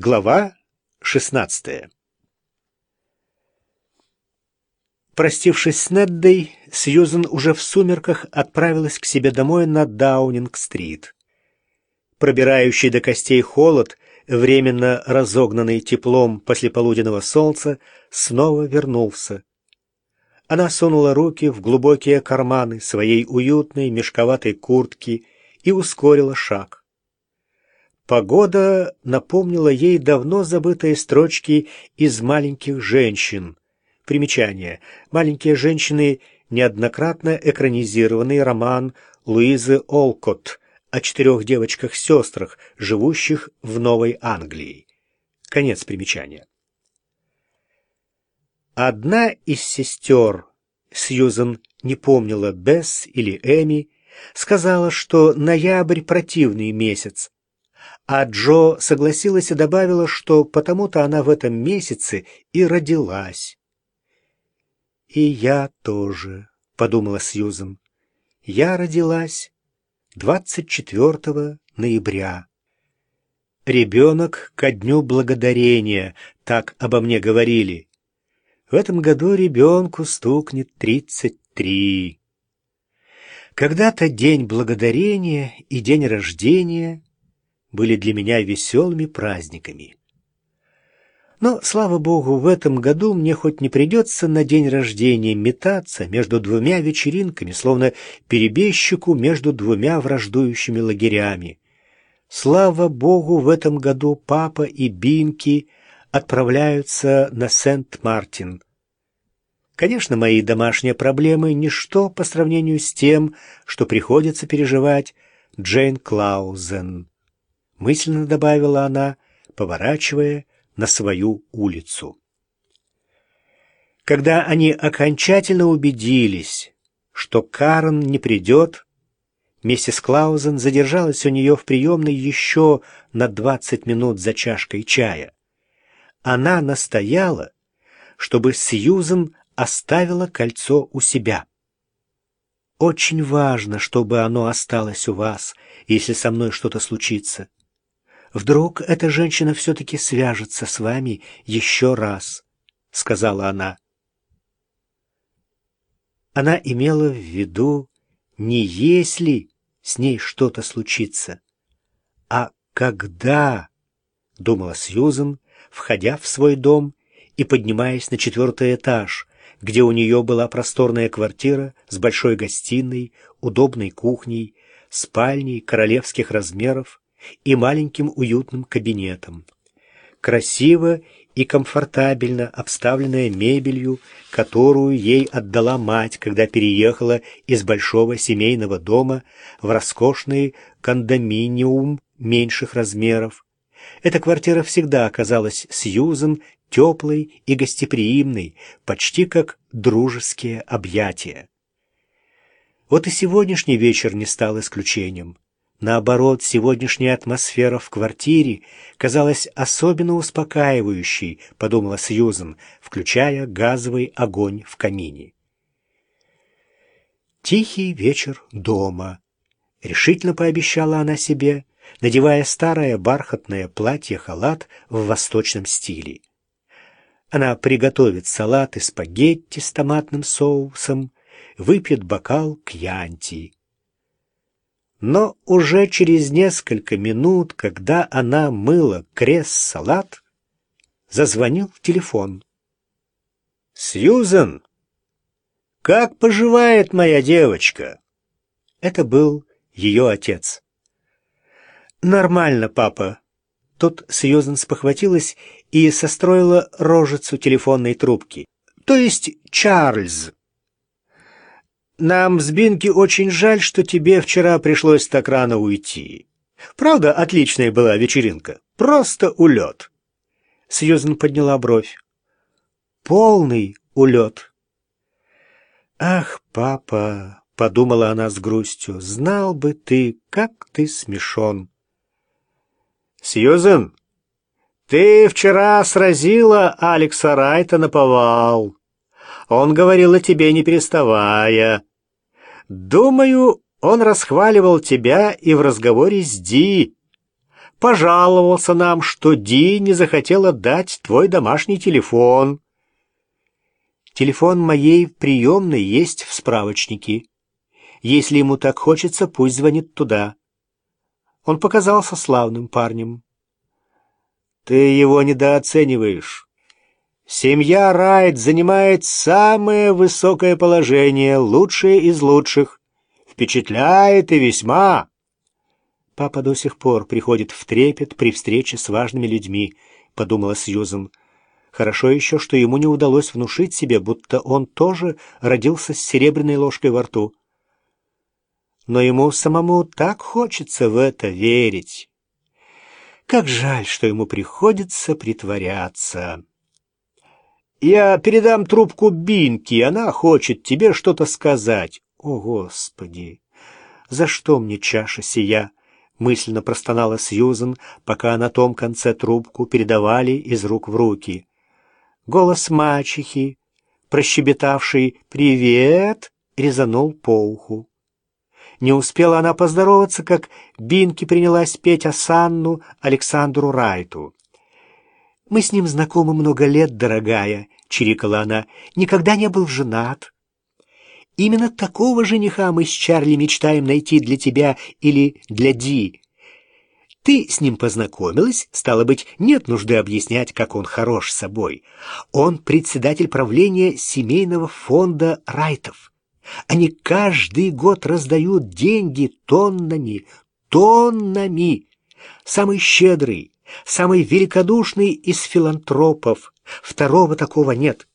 Глава 16 Простившись с Неддой, Сьюзен уже в сумерках отправилась к себе домой на Даунинг-стрит. Пробирающий до костей холод, временно разогнанный теплом послеполуденного солнца, снова вернулся. Она сунула руки в глубокие карманы своей уютной мешковатой куртки и ускорила шаг. Погода напомнила ей давно забытые строчки из «Маленьких женщин». Примечание. «Маленькие женщины» — неоднократно экранизированный роман Луизы Олкотт о четырех девочках-сестрах, живущих в Новой Англии. Конец примечания. Одна из сестер, Сьюзен не помнила, Бесс или Эми, сказала, что ноябрь — противный месяц, а Джо согласилась и добавила, что потому-то она в этом месяце и родилась. «И я тоже», — подумала Сьюзен. «Я родилась 24 ноября. Ребенок ко дню благодарения, так обо мне говорили. В этом году ребенку стукнет 33. Когда-то день благодарения и день рождения были для меня веселыми праздниками. Но, слава богу, в этом году мне хоть не придется на день рождения метаться между двумя вечеринками, словно перебежчику между двумя враждующими лагерями. Слава богу, в этом году папа и Бинки отправляются на Сент-Мартин. Конечно, мои домашние проблемы — ничто по сравнению с тем, что приходится переживать Джейн Клаузен мысленно добавила она, поворачивая на свою улицу. Когда они окончательно убедились, что Карен не придет, миссис Клаузен задержалась у нее в приемной еще на двадцать минут за чашкой чая. Она настояла, чтобы Сьюзен оставила кольцо у себя. «Очень важно, чтобы оно осталось у вас, если со мной что-то случится. Вдруг эта женщина все-таки свяжется с вами еще раз, — сказала она. Она имела в виду не если с ней что-то случится, а когда, — думала Сьюзен, входя в свой дом и поднимаясь на четвертый этаж, где у нее была просторная квартира с большой гостиной, удобной кухней, спальней королевских размеров, и маленьким уютным кабинетом. Красиво и комфортабельно обставленная мебелью, которую ей отдала мать, когда переехала из большого семейного дома в роскошный кондоминиум меньших размеров. Эта квартира всегда оказалась Сьюзен теплой и гостеприимной, почти как дружеские объятия. Вот и сегодняшний вечер не стал исключением. Наоборот, сегодняшняя атмосфера в квартире казалась особенно успокаивающей, подумала Сьюзен, включая газовый огонь в камине. Тихий вечер дома. Решительно пообещала она себе, надевая старое бархатное платье-халат в восточном стиле. Она приготовит салат и спагетти с томатным соусом, выпьет бокал кьянти. Но уже через несколько минут, когда она мыла крест-салат, зазвонил телефон. «Сьюзен, как поживает моя девочка?» Это был ее отец. «Нормально, папа». Тут Сьюзен спохватилась и состроила рожицу телефонной трубки. «То есть Чарльз». Нам с Бинки очень жаль, что тебе вчера пришлось так рано уйти. Правда, отличная была вечеринка. Просто улет. Сьюзен подняла бровь. Полный улет. Ах, папа, подумала она с грустью, знал бы ты, как ты смешон. Сьюзен, ты вчера сразила Алекса Райта на повал. Он говорил о тебе не переставая. Думаю, он расхваливал тебя и в разговоре с Ди. пожаловался нам, что Ди не захотел отдать твой домашний телефон. Телефон моей приемной есть в справочнике. Если ему так хочется, пусть звонит туда. Он показался славным парнем. Ты его недооцениваешь. Семья Райт занимает самое высокое положение, лучшее из лучших. Впечатляет и весьма. Папа до сих пор приходит в трепет при встрече с важными людьми, подумала Сьюзен. Хорошо еще, что ему не удалось внушить себе, будто он тоже родился с серебряной ложкой во рту. Но ему самому так хочется в это верить. Как жаль, что ему приходится притворяться. «Я передам трубку Бинки, она хочет тебе что-то сказать». «О, Господи! За что мне чаша сия?» мысленно простонала Сьюзен, пока на том конце трубку передавали из рук в руки. Голос мачехи, прощебетавший «Привет!» резанул по уху. Не успела она поздороваться, как Бинки принялась петь осанну Александру Райту. «Мы с ним знакомы много лет, дорогая», — чирикала она, — «никогда не был женат». Именно такого жениха мы с Чарли мечтаем найти для тебя или для Ди. Ты с ним познакомилась, стало быть, нет нужды объяснять, как он хорош собой. Он председатель правления семейного фонда Райтов. Они каждый год раздают деньги тоннами, тоннами. Самый щедрый, самый великодушный из филантропов. Второго такого нет.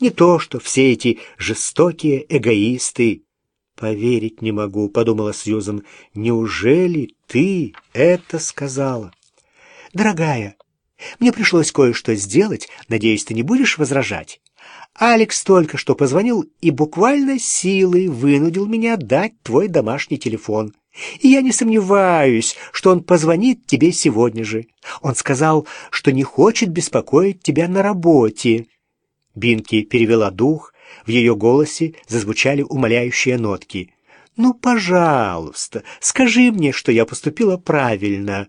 Не то, что все эти жестокие эгоисты. Поверить не могу, подумала Сьюзан. Неужели ты это сказала? Дорогая, мне пришлось кое-что сделать. Надеюсь, ты не будешь возражать. Алекс только что позвонил и буквально силой вынудил меня дать твой домашний телефон. И я не сомневаюсь, что он позвонит тебе сегодня же. Он сказал, что не хочет беспокоить тебя на работе. Бинки перевела дух, в ее голосе зазвучали умоляющие нотки. «Ну, пожалуйста, скажи мне, что я поступила правильно».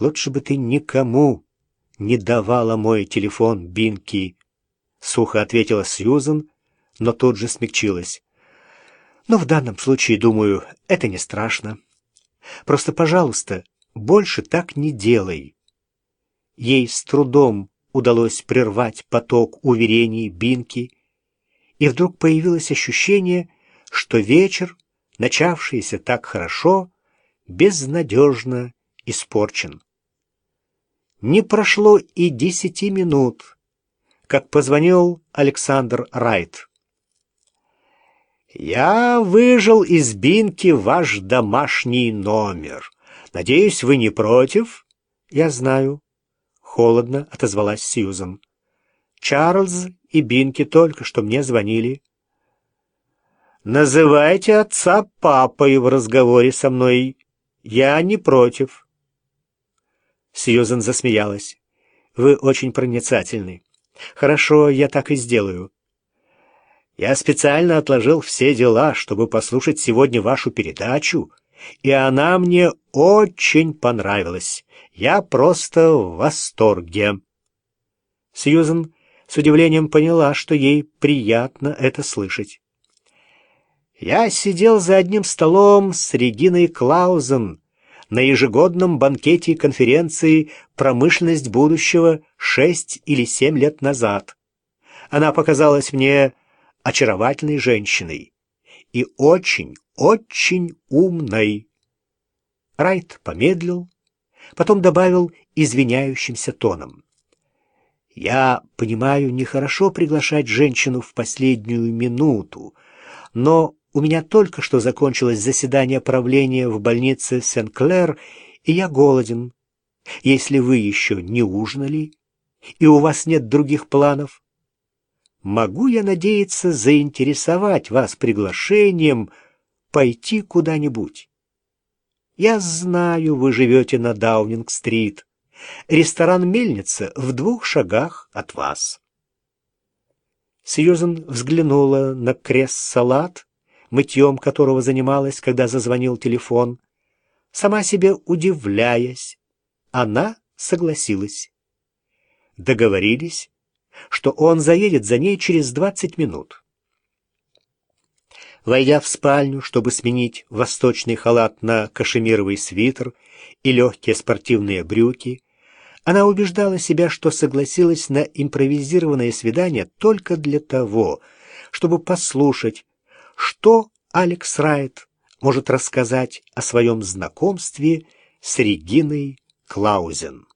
«Лучше бы ты никому не давала мой телефон, Бинки», — сухо ответила Сьюзен, но тут же смягчилась. «Но в данном случае, думаю, это не страшно. Просто, пожалуйста, больше так не делай». Ей с трудом удалось прервать поток уверений Бинки, и вдруг появилось ощущение, что вечер, начавшийся так хорошо, безнадежно испорчен. Не прошло и десяти минут, как позвонил Александр Райт. «Я выжил из Бинки ваш домашний номер. Надеюсь, вы не против?» «Я знаю холодно отозвалась Сьюзан. Чарльз и Бинки только что мне звонили. Называйте отца папой в разговоре со мной. Я не против. Сьюзан засмеялась. Вы очень проницательны. Хорошо, я так и сделаю. Я специально отложил все дела, чтобы послушать сегодня вашу передачу, и она мне очень понравилась. Я просто в восторге. Сьюзен с удивлением поняла, что ей приятно это слышать. Я сидел за одним столом с Региной Клаузен на ежегодном банкете конференции «Промышленность будущего» шесть или семь лет назад. Она показалась мне очаровательной женщиной и очень, очень умной. Райт помедлил, потом добавил извиняющимся тоном. «Я понимаю, нехорошо приглашать женщину в последнюю минуту, но у меня только что закончилось заседание правления в больнице Сен-Клер, и я голоден. Если вы еще не ужинали, и у вас нет других планов, могу я надеяться заинтересовать вас приглашением пойти куда-нибудь?» Я знаю, вы живете на Даунинг-стрит. Ресторан «Мельница» в двух шагах от вас. Сьюзен взглянула на крест-салат, мытьем которого занималась, когда зазвонил телефон. Сама себе удивляясь, она согласилась. Договорились, что он заедет за ней через двадцать минут. Войдя в спальню, чтобы сменить восточный халат на кашемировый свитер и легкие спортивные брюки, она убеждала себя, что согласилась на импровизированное свидание только для того, чтобы послушать, что Алекс Райт может рассказать о своем знакомстве с Региной Клаузен.